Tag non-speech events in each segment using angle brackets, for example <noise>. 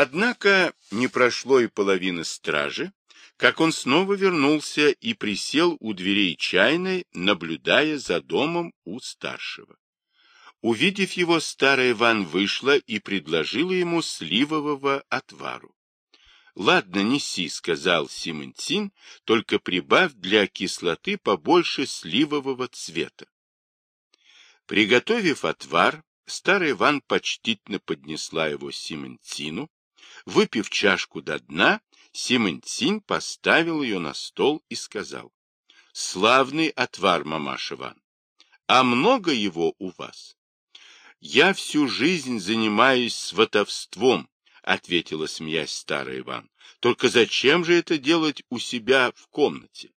Однако не прошло и половины стражи, как он снова вернулся и присел у дверей чайной, наблюдая за домом у старшего. Увидев его, старый Иван вышла и предложила ему сливового отвару. «Ладно, неси», — сказал Симонтин, — «только прибавь для кислоты побольше сливового цвета». Приготовив отвар, старый Иван почтительно поднесла его Симонтину. Выпив чашку до дна, Симонтин поставил ее на стол и сказал, «Славный отвар, мамаша Иван, а много его у вас?» «Я всю жизнь занимаюсь сватовством», ответила, смеясь старый Иван. Только зачем же это делать у себя в комнате?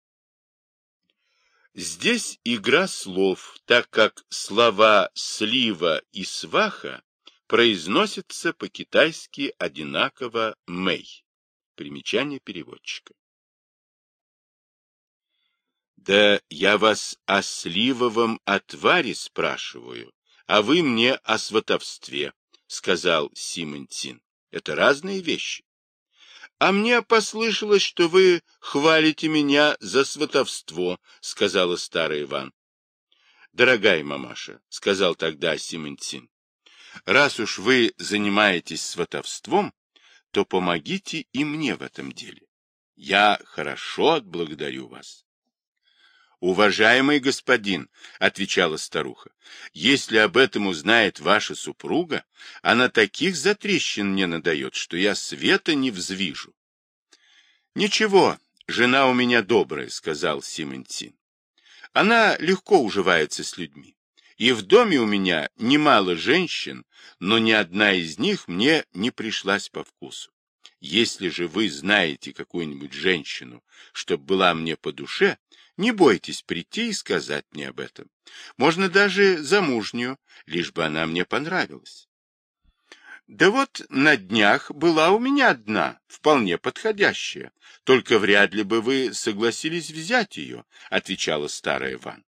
Здесь игра слов, так как слова «слива» и «сваха» произносятся по-китайски одинаково «мэй». Примечание переводчика. Да я вас о сливовом отваре спрашиваю, а вы мне о сватовстве, сказал Симонтин. Это разные вещи. А мне послышалось, что вы хвалите меня за сватовство, сказала старый Иван. Дорогая мамаша, сказал тогда Симонтин, раз уж вы занимаетесь сватовством, то помогите и мне в этом деле. Я хорошо отблагодарю вас. «Уважаемый господин», — отвечала старуха, — «если об этом узнает ваша супруга, она таких затрещин мне надает, что я света не взвижу». «Ничего, жена у меня добрая», — сказал Симонтин. «Она легко уживается с людьми. И в доме у меня немало женщин, но ни одна из них мне не пришлась по вкусу. Если же вы знаете какую-нибудь женщину, чтоб была мне по душе, не бойтесь прийти и сказать мне об этом. Можно даже замужнюю, лишь бы она мне понравилась. Да вот на днях была у меня одна, вполне подходящая. Только вряд ли бы вы согласились взять ее, — отвечала старая Иван. —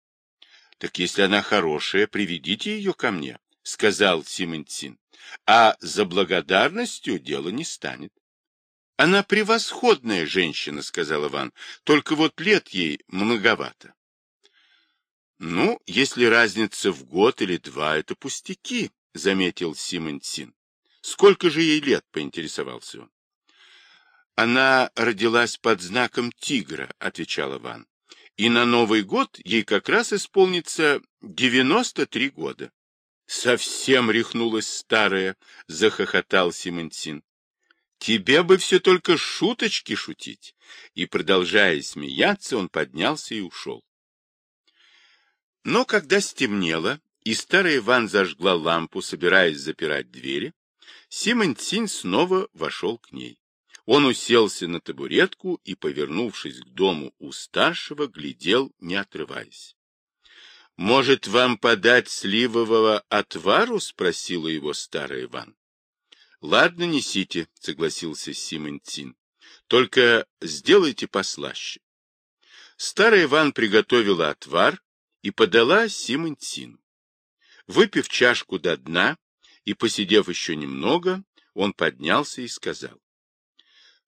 Так если она хорошая, приведите ее ко мне, — сказал Симонтин. — А за благодарностью дело не станет. Она превосходная женщина, сказал Иван, только вот лет ей многовато. Ну, если разница в год или два, это пустяки, заметил Симонтин. Сколько же ей лет, поинтересовался он. Она родилась под знаком тигра, отвечал Иван. И на Новый год ей как раз исполнится девяносто три года. Совсем рехнулась старая, захохотал Симонтин. Тебе бы все только шуточки шутить. И, продолжая смеяться, он поднялся и ушел. Но когда стемнело, и старый Иван зажгла лампу, собираясь запирать двери, Симонтин снова вошел к ней. Он уселся на табуретку и, повернувшись к дому у старшего, глядел, не отрываясь. — Может, вам подать сливового отвару? — спросила его старый Иван. — Ладно, несите, — согласился Симонтин. — Только сделайте послаще. Старый Иван приготовила отвар и подала Симонтину. Выпив чашку до дна и посидев еще немного, он поднялся и сказал. —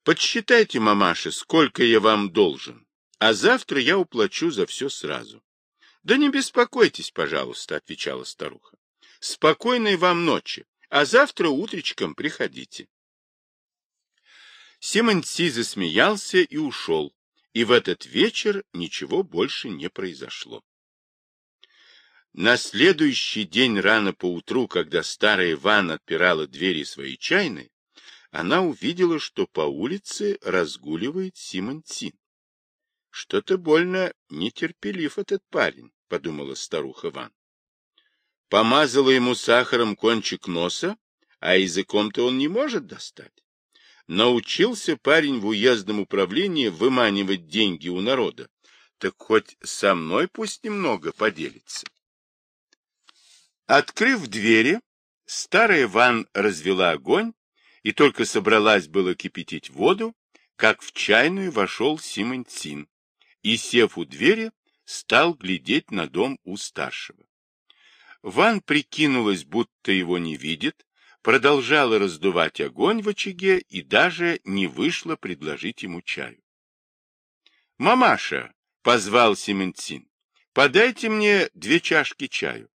Подсчитайте, мамаша, сколько я вам должен, а завтра я уплачу за все сразу. — Да не беспокойтесь, пожалуйста, — отвечала старуха. — Спокойной вам ночи а завтра утречком приходите. Симонси засмеялся и ушел, и в этот вечер ничего больше не произошло. На следующий день рано поутру, когда старая Иван отпирала двери своей чайной, она увидела, что по улице разгуливает Симонтин. Что-то больно нетерпелив этот парень, подумала старуха Иван помазала ему сахаром кончик носа, а языком-то он не может достать. Научился парень в уездном управлении выманивать деньги у народа, так хоть со мной пусть немного поделится. Открыв двери, старая Ван развела огонь и только собралась было кипятить воду, как в чайную вошел Симонтин и, сев у двери, стал глядеть на дом у старшего. Ван прикинулась, будто его не видит, продолжала раздувать огонь в очаге и даже не вышла предложить ему чаю. «Мамаша!» — позвал Сементин. «Подайте мне две чашки чаю».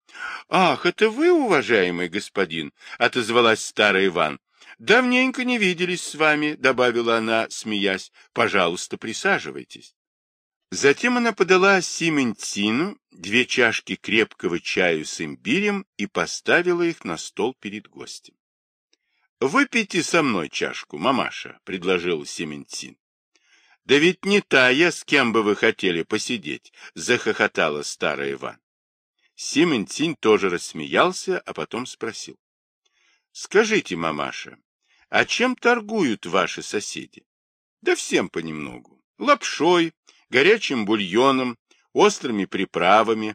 «Ах, это вы, уважаемый господин!» — отозвалась старая Иван. «Давненько не виделись с вами», — добавила она, смеясь. «Пожалуйста, присаживайтесь». Затем она подала Симентину две чашки крепкого чаю с имбирем и поставила их на стол перед гостем. «Выпейте со мной чашку, мамаша», — предложил Сементин. «Да ведь не та я, с кем бы вы хотели посидеть», — захохотала старая Иван. Сементин тоже рассмеялся, а потом спросил. «Скажите, мамаша, а чем торгуют ваши соседи?» «Да всем понемногу. Лапшой, горячим бульоном, острыми приправами.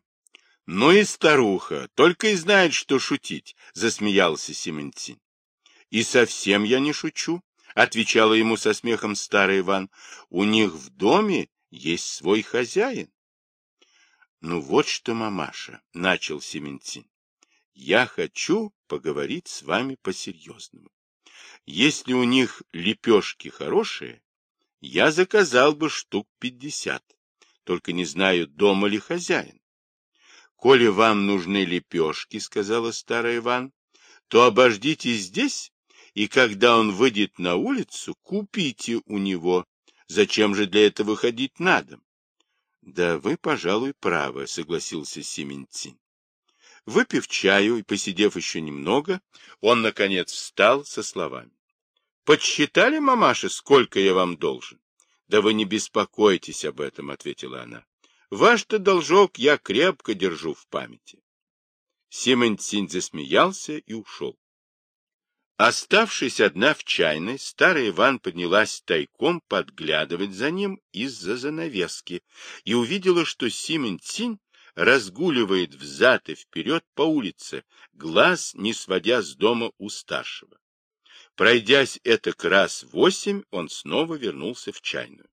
Ну и старуха, только и знает, что шутить, засмеялся Сементин. И совсем я не шучу, отвечала ему со смехом старый Иван. У них в доме есть свой хозяин. Ну вот что, мамаша, начал Сементин. Я хочу поговорить с вами по-серьезному. Если у них лепешки хорошие, я заказал бы штук пятьдесят, только не знаю, дома ли хозяин. — Коли вам нужны лепешки, — сказала старая Иван, — то обождите здесь, и когда он выйдет на улицу, купите у него. Зачем же для этого ходить на дом? — Да вы, пожалуй, правы, — согласился Сементин. Выпив чаю и посидев еще немного, он, наконец, встал со словами. Подсчитали, мамаша, сколько я вам должен? Да вы не беспокойтесь об этом, ответила она. Ваш-то должок я крепко держу в памяти. Сементин засмеялся и ушел. Оставшись одна в чайной, старый Иван поднялась тайком подглядывать за ним из-за занавески и увидела, что Симентин разгуливает взад и вперед по улице, глаз не сводя с дома у старшего. Пройдясь это раз восемь, он снова вернулся в чайную.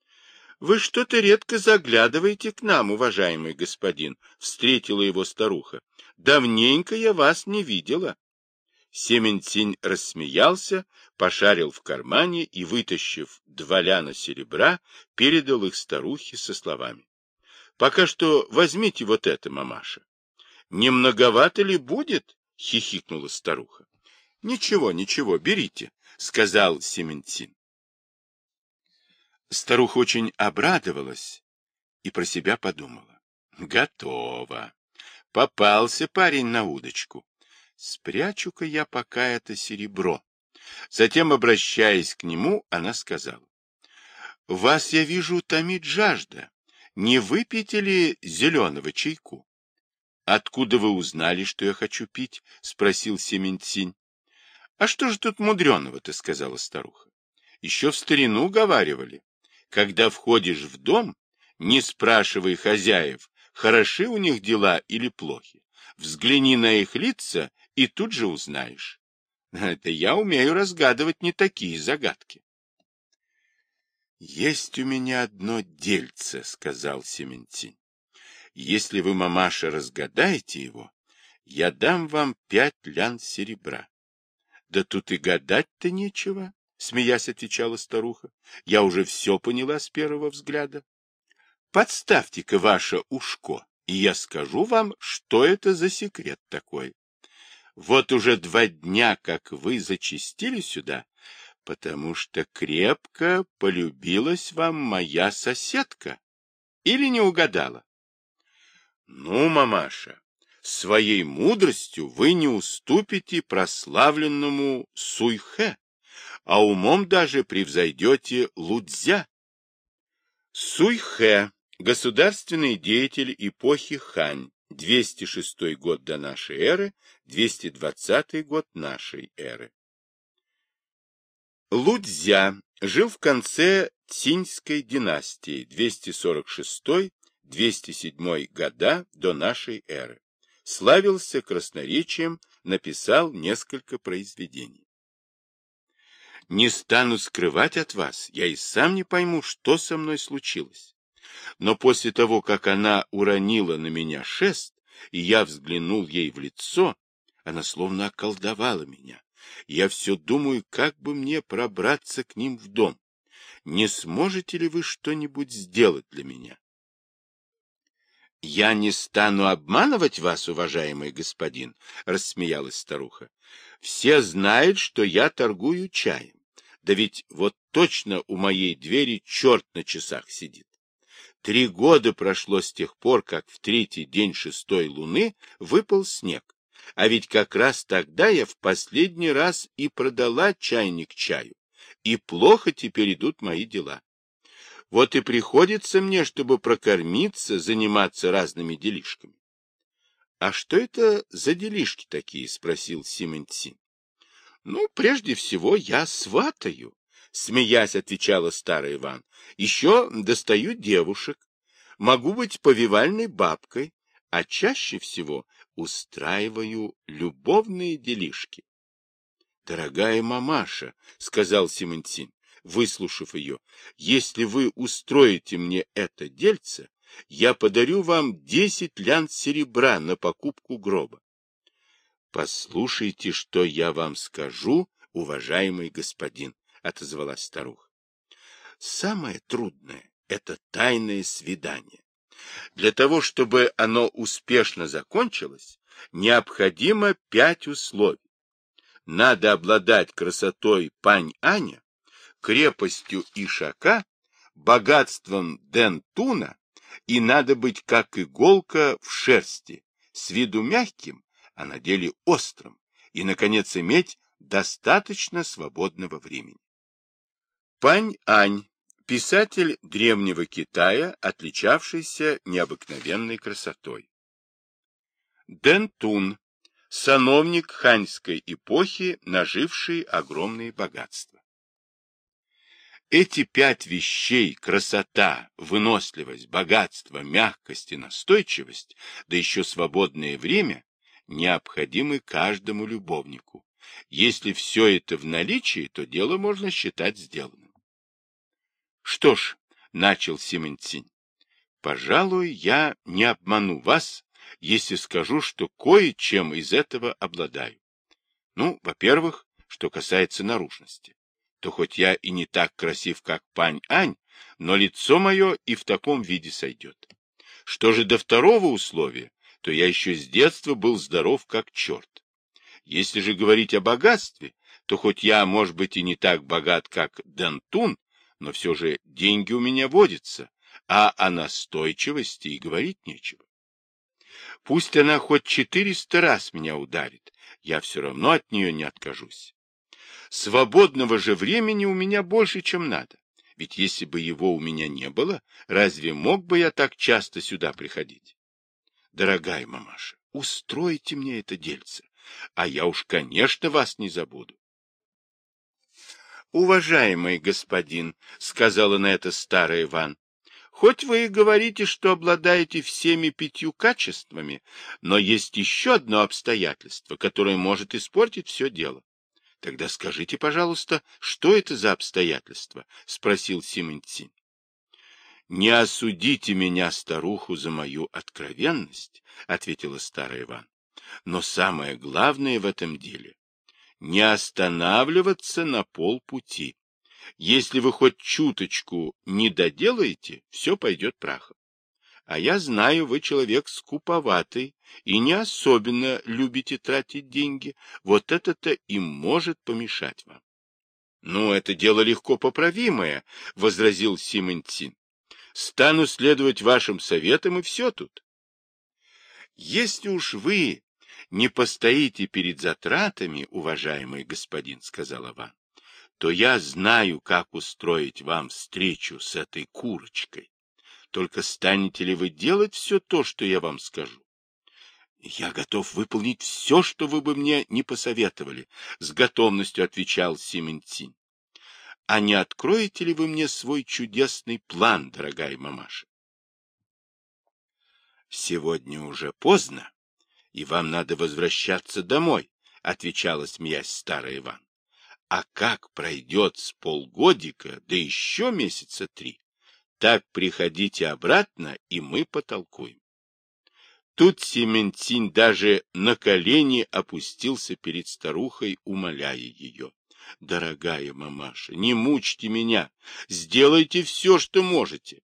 — Вы что-то редко заглядываете к нам, уважаемый господин, — встретила его старуха. — Давненько я вас не видела. Сементинь рассмеялся, пошарил в кармане и, вытащив два ляна серебра, передал их старухе со словами. — Пока что возьмите вот это, мамаша. — Не многовато ли будет? — хихикнула старуха. — Ничего, ничего, берите, — сказал Сементин. Старуха очень обрадовалась и про себя подумала. Готово. Попался парень на удочку. Спрячу-ка я пока это серебро. Затем, обращаясь к нему, она сказала. — Вас, я вижу, томит жажда. Не выпьете ли зеленого чайку? — Откуда вы узнали, что я хочу пить? — спросил Сементин. А что же тут мудреного-то, сказала старуха. Еще в старину говаривали. Когда входишь в дом, не спрашивай хозяев, хороши у них дела или плохи. Взгляни на их лица и тут же узнаешь. <laughs> Это я умею разгадывать не такие загадки. «Есть у меня одно дельце», — сказал Сементин. «Если вы, мамаша, разгадаете его, я дам вам пять лян серебра. Да тут и гадать-то нечего, — смеясь отвечала старуха. Я уже все поняла с первого взгляда. Подставьте-ка ваше ушко, и я скажу вам, что это за секрет такой. Вот уже два дня, как вы зачистили сюда, потому что крепко полюбилась вам моя соседка. Или не угадала? Ну, мамаша, своей мудростью вы не уступите прославленному Суйхэ, а умом даже превзойдете Лудзя. Суйхэ – государственный деятель эпохи Хань, 206 год до нашей эры, 220 год нашей эры. Лудзя жил в конце Цинской династии 246-207 года до нашей эры славился красноречием, написал несколько произведений. Не стану скрывать от вас, я и сам не пойму, что со мной случилось. Но после того, как она уронила на меня шест, и я взглянул ей в лицо, Она словно околдовала меня. Я все думаю, как бы мне пробраться к ним в дом. Не сможете ли вы что-нибудь сделать для меня? — Я не стану обманывать вас, уважаемый господин, — рассмеялась старуха. — Все знают, что я торгую чаем. Да ведь вот точно у моей двери черт на часах сидит. Три года прошло с тех пор, как в третий день шестой луны выпал снег. А ведь как раз тогда я в последний раз и продала чайник чаю. И плохо теперь идут мои дела. Вот и приходится мне, чтобы прокормиться, заниматься разными делишками. — А что это за делишки такие? — спросил Симонтин. — Ну, прежде всего, я сватаю, — смеясь отвечала старый Иван. — Еще достаю девушек. Могу быть повивальной бабкой, а чаще всего устраиваю любовные делишки. — Дорогая мамаша, — сказал Симонтин, выслушав ее, — если вы устроите мне это дельце, я подарю вам десять лян серебра на покупку гроба. — Послушайте, что я вам скажу, уважаемый господин, — отозвалась старуха. — Самое трудное — это тайное свидание. Для того, чтобы оно успешно закончилось, необходимо пять условий. Надо обладать красотой пань-аня, крепостью Ишака, богатством Дентуна, и надо быть как иголка в шерсти, с виду мягким, а на деле острым, и, наконец, иметь достаточно свободного времени. Пань-Ань, писатель древнего Китая, отличавшийся необыкновенной красотой. Дентун, сановник ханьской эпохи, наживший огромные богатства. Эти пять вещей — красота, выносливость, богатство, мягкость и настойчивость, да еще свободное время — необходимы каждому любовнику. Если все это в наличии, то дело можно считать сделанным. Что ж, — начал Симонтин, — пожалуй, я не обману вас, если скажу, что кое-чем из этого обладаю. Ну, во-первых, что касается наружности то хоть я и не так красив, как Пань-Ань, но лицо мое и в таком виде сойдет. Что же до второго условия, то я еще с детства был здоров, как черт. Если же говорить о богатстве, то хоть я, может быть, и не так богат, как Дантун, но все же деньги у меня водятся, а о настойчивости и говорить нечего. Пусть она хоть четыреста раз меня ударит, я все равно от нее не откажусь. Свободного же времени у меня больше, чем надо. Ведь если бы его у меня не было, разве мог бы я так часто сюда приходить? Дорогая мамаша, устройте мне это дельце, а я уж, конечно, вас не забуду. Уважаемый господин, — сказала на это старый Иван, — хоть вы и говорите, что обладаете всеми пятью качествами, но есть еще одно обстоятельство, которое может испортить все дело. — Тогда скажите, пожалуйста, что это за обстоятельства? — спросил Симонтин. — Не осудите меня, старуху, за мою откровенность, — ответила старая Иван. — Но самое главное в этом деле — не останавливаться на полпути. Если вы хоть чуточку не доделаете, все пойдет прахом. А я знаю, вы человек скуповатый и не особенно любите тратить деньги. Вот это-то и может помешать вам. — Ну, это дело легко поправимое, — возразил Симонтин. — Стану следовать вашим советам, и все тут. — Если уж вы не постоите перед затратами, уважаемый господин, — сказал Иван, — то я знаю, как устроить вам встречу с этой курочкой. Только станете ли вы делать все то, что я вам скажу? Я готов выполнить все, что вы бы мне не посоветовали, с готовностью отвечал Симентин. А не откроете ли вы мне свой чудесный план, дорогая мамаша? Сегодня уже поздно, и вам надо возвращаться домой, отвечала, смеясь старый Иван. А как пройдет с полгодика, да еще месяца три, так приходите обратно, и мы потолкуем. Тут Сементин даже на колени опустился перед старухой, умоляя ее. Дорогая мамаша, не мучьте меня, сделайте все, что можете.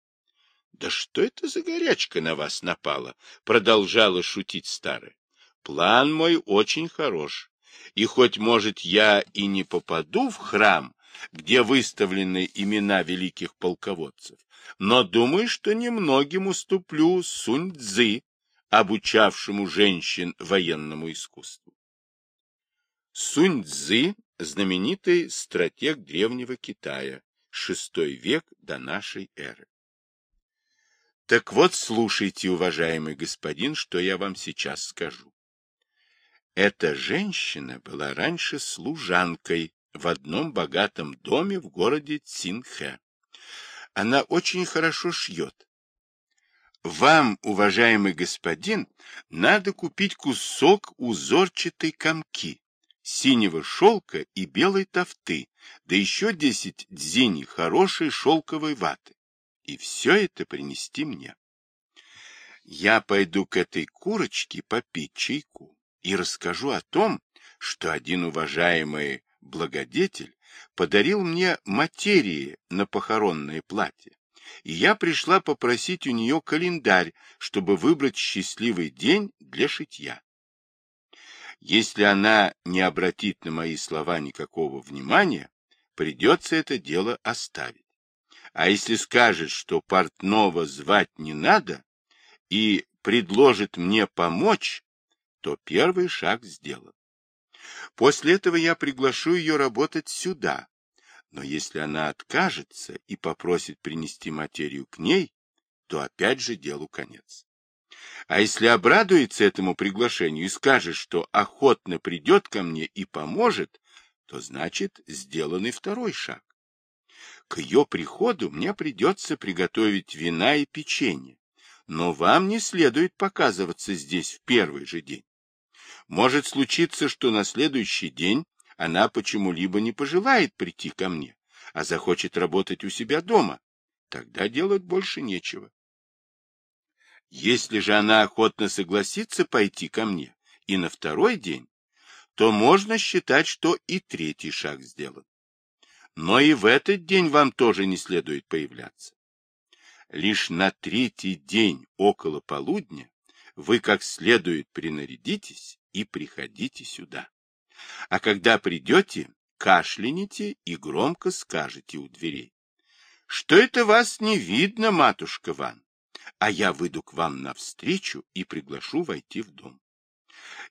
Да что это за горячка на вас напала? Продолжала шутить старая. План мой очень хорош. И хоть, может, я и не попаду в храм, где выставлены имена великих полководцев, но думаю, что немногим уступлю Сунь-Цзы, обучавшему женщин военному искусству. Сунь-Цзы – знаменитый стратег древнего Китая, VI век до нашей эры. Так вот, слушайте, уважаемый господин, что я вам сейчас скажу. Эта женщина была раньше служанкой в одном богатом доме в городе Цинхэ. Она очень хорошо шьет. Вам, уважаемый господин, надо купить кусок узорчатой комки, синего шелка и белой тофты, да еще десять дзиней хорошей шелковой ваты. И все это принести мне. Я пойду к этой курочке попить чайку и расскажу о том, что один уважаемый благодетель подарил мне материи на похоронное платье, и я пришла попросить у нее календарь, чтобы выбрать счастливый день для шитья. Если она не обратит на мои слова никакого внимания, придется это дело оставить. А если скажет, что портного звать не надо и предложит мне помочь, то первый шаг сделан. После этого я приглашу ее работать сюда. Но если она откажется и попросит принести материю к ней, то опять же делу конец. А если обрадуется этому приглашению и скажет, что охотно придет ко мне и поможет, то значит сделан и второй шаг. К ее приходу мне придется приготовить вина и печенье, но вам не следует показываться здесь в первый же день. Может случиться, что на следующий день она почему-либо не пожелает прийти ко мне, а захочет работать у себя дома. Тогда делать больше нечего. Если же она охотно согласится пойти ко мне и на второй день, то можно считать, что и третий шаг сделан. Но и в этот день вам тоже не следует появляться. Лишь на третий день около полудня вы как следует принарядитесь и приходите сюда. А когда придете, кашляните и громко скажете у дверей. Что это вас не видно, матушка Ван? А я выйду к вам навстречу и приглашу войти в дом.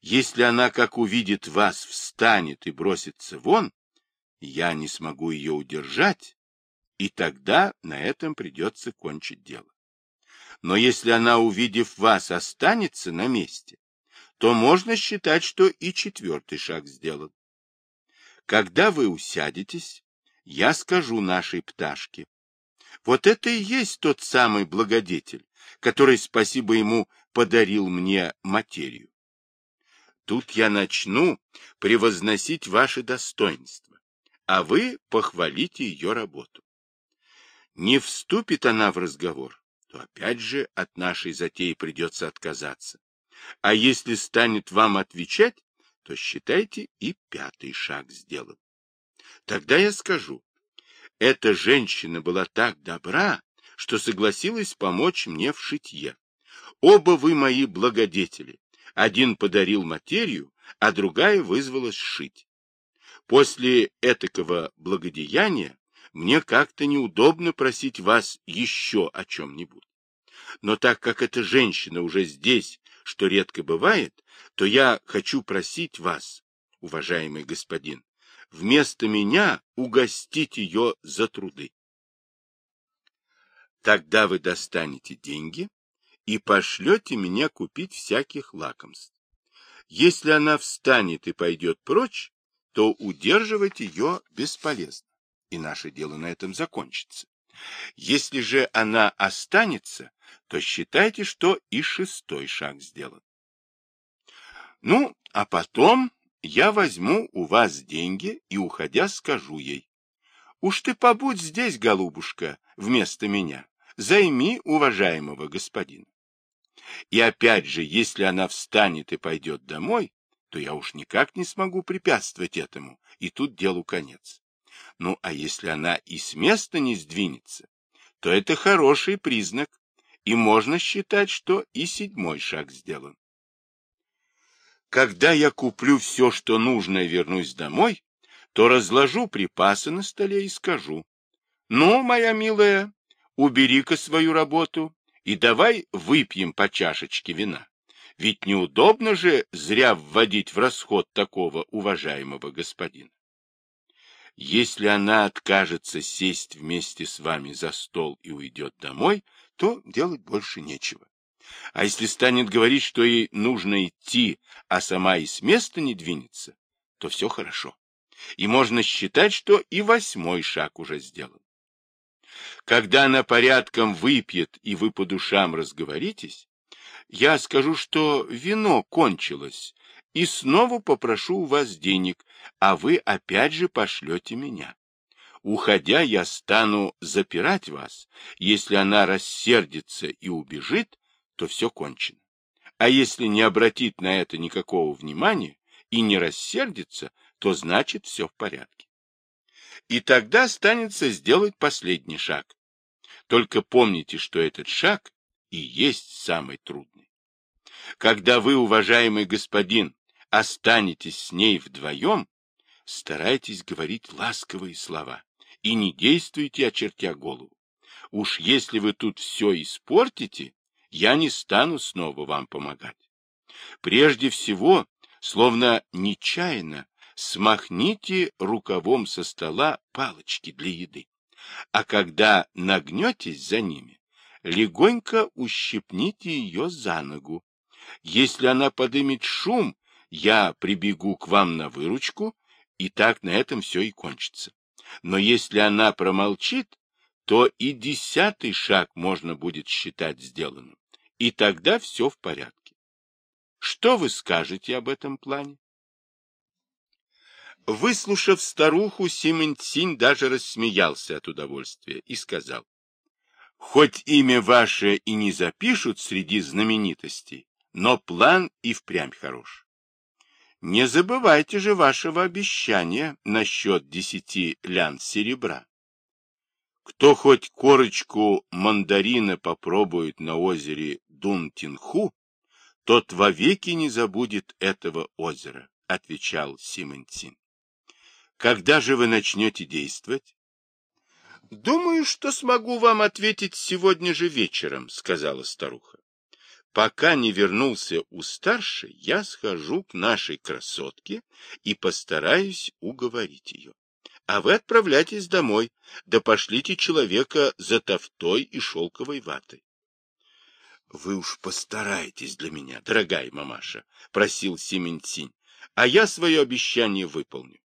Если она, как увидит вас, встанет и бросится вон, я не смогу ее удержать, и тогда на этом придется кончить дело. Но если она, увидев вас, останется на месте, то можно считать, что и четвертый шаг сделан. Когда вы усядетесь, я скажу нашей пташке. Вот это и есть тот самый благодетель, который, спасибо ему, подарил мне материю. Тут я начну превозносить ваше достоинство, а вы похвалите ее работу. Не вступит она в разговор, то опять же от нашей затеи придется отказаться. А если станет вам отвечать, то считайте и пятый шаг сделан. Тогда я скажу, эта женщина была так добра, что согласилась помочь мне в шитье. Оба вы мои благодетели. Один подарил материю, а другая вызвалась шить. После этакого благодеяния мне как-то неудобно просить вас еще о чем-нибудь. Но так как эта женщина уже здесь что редко бывает, то я хочу просить вас, уважаемый господин, вместо меня угостить ее за труды. Тогда вы достанете деньги и пошлете меня купить всяких лакомств. Если она встанет и пойдет прочь, то удерживать ее бесполезно, и наше дело на этом закончится. Если же она останется, то считайте, что и шестой шаг сделан. Ну, а потом я возьму у вас деньги и, уходя, скажу ей. Уж ты побудь здесь, голубушка, вместо меня. Займи уважаемого господина. И опять же, если она встанет и пойдет домой, то я уж никак не смогу препятствовать этому, и тут делу конец. Ну, а если она и с места не сдвинется, то это хороший признак, и можно считать, что и седьмой шаг сделан. Когда я куплю все, что нужно, и вернусь домой, то разложу припасы на столе и скажу, ну, моя милая, убери-ка свою работу и давай выпьем по чашечке вина. Ведь неудобно же зря вводить в расход такого уважаемого господина. Если она откажется сесть вместе с вами за стол и уйдет домой, то делать больше нечего. А если станет говорить, что ей нужно идти, а сама и с места не двинется, то все хорошо. И можно считать, что и восьмой шаг уже сделан. Когда она порядком выпьет, и вы по душам разговоритесь, я скажу, что вино кончилось, и снова попрошу у вас денег, а вы опять же пошлете меня. Уходя, я стану запирать вас. Если она рассердится и убежит, то все кончено. А если не обратит на это никакого внимания и не рассердится, то значит все в порядке. И тогда останется сделать последний шаг. Только помните, что этот шаг и есть самый трудный. Когда вы, уважаемый господин, останетесь с ней вдвоем, старайтесь говорить ласковые слова и не действуйте, очертя голову. Уж если вы тут все испортите, я не стану снова вам помогать. Прежде всего, словно нечаянно, смахните рукавом со стола палочки для еды, а когда нагнетесь за ними, легонько ущипните ее за ногу. Если она подымет шум, я прибегу к вам на выручку, и так на этом все и кончится. Но если она промолчит, то и десятый шаг можно будет считать сделанным, и тогда все в порядке. Что вы скажете об этом плане? Выслушав старуху, Симонтсинь даже рассмеялся от удовольствия и сказал, «Хоть имя ваше и не запишут среди знаменитостей, но план и впрямь хорош. Не забывайте же вашего обещания насчет десяти лян серебра. Кто хоть корочку мандарина попробует на озере Дунтинху, тот вовеки не забудет этого озера, — отвечал Симонтин. Когда же вы начнете действовать? — Думаю, что смогу вам ответить сегодня же вечером, — сказала старуха. Пока не вернулся у старшей, я схожу к нашей красотке и постараюсь уговорить ее. А вы отправляйтесь домой, да пошлите человека за тофтой и шелковой ватой. — Вы уж постарайтесь для меня, дорогая мамаша, — просил Сементинь, — а я свое обещание выполню.